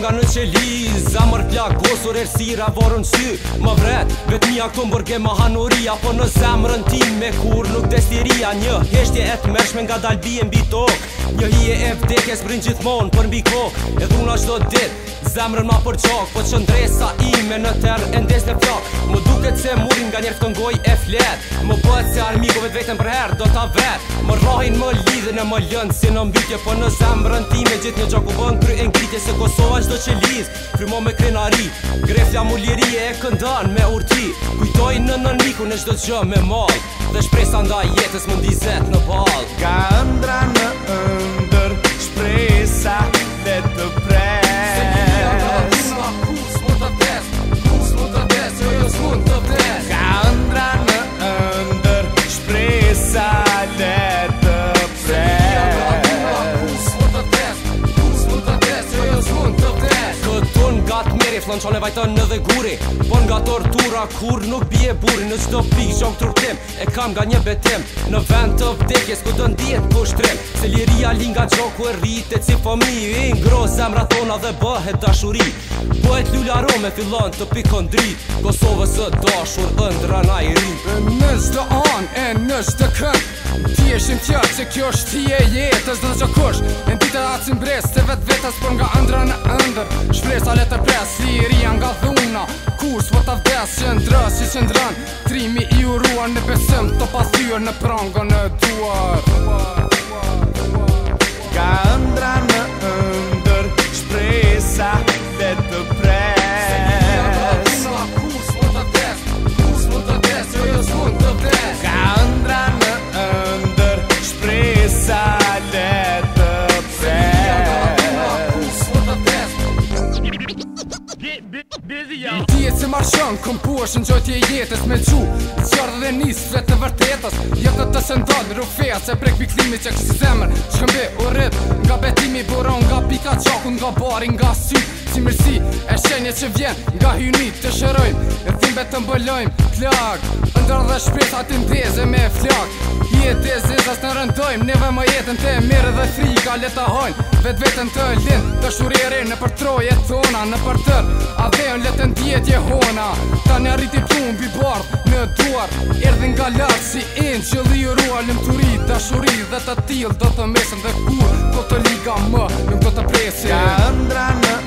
nga në qeli Zemër plak, gosur e rësira, varën sy Më vret, Vetë mija këto më bërge më hanoria Po në zemërën ti me kur nuk destiria Një heshtje e të mërshme nga dalbi e mbi tok Një hije e vdekes brin gjithmonë për mbi kok E dhuna qdo dit, zemërën ma për Po që ndresa ime në terë e ndes në plakë Më duket se murin nga njerë të ngoj e flet, Më bëhet se armikove të vetën për herë do ta vetë Më rrahin në më lëndë Si në mbytje për po në zemë rëntime Gjithë një gjaku bënë kry e ngritje Se Kosova është do që lizë Frymo me krenari Grefja mu lirije e këndan me urti Kujtoj në nënmiku në shdo gjë me mall Dhe shpresa nda jetës mundi ndizet në pall Ka ëndra në Tesla në e vajtën në dhe guri Po nga tortura kur nuk bje buri Në qdo pikë gjong trurtim e kam nga një betim Në vend të vdekjes ku të ndijet pushtrim Se liria linga gjoku e rrit e cifomi I ngro zemra dhe bëhet dashuri e lullaro me fillon të pikon drit Kosovës e dashur ëndra na i rrit shkënë shdo anë e në shdo kënë Ti e shimë tja që kjo është ti e jetës në që kush Në ditë atë që mbres se vetë vetës për nga ëndra në ëndër Shpres a letër pres si rian nga dhuna Kur s'po t'a vdes që ndrë që që ndrën Trimi i urua në besim të pasyur në prangën e duar Ka ëndra në ëndër marshën Këm pu është në gjojtje jetës me qu Qërë dhe njësë fletë të vërtetës Jëtë të shëndon në rufeja Se prek piklimi që kështë zemër Shkëmbe u rrët Nga betimi buron Nga pika qakun Nga bari nga sy Si mërësi e shenje që vjen Nga hyni të shërojmë E thimbe të mbëllojmë Klak Ndër dhe shpesa të ndeze me flak Jetë garantojmë neve më jetën të mirë dhe frika Le leta hojnë, vetë vetën të linë Të shurjeri në për troje tona Në për tërë, a vejën letën djetje hona Ta një rriti plumë, bi bardë, në duar Erdhin nga lartë si inë që li Në më të rritë, të dhe të tilë Do të mesën dhe kur, do po të liga më Nuk do të presi Ka ëndra në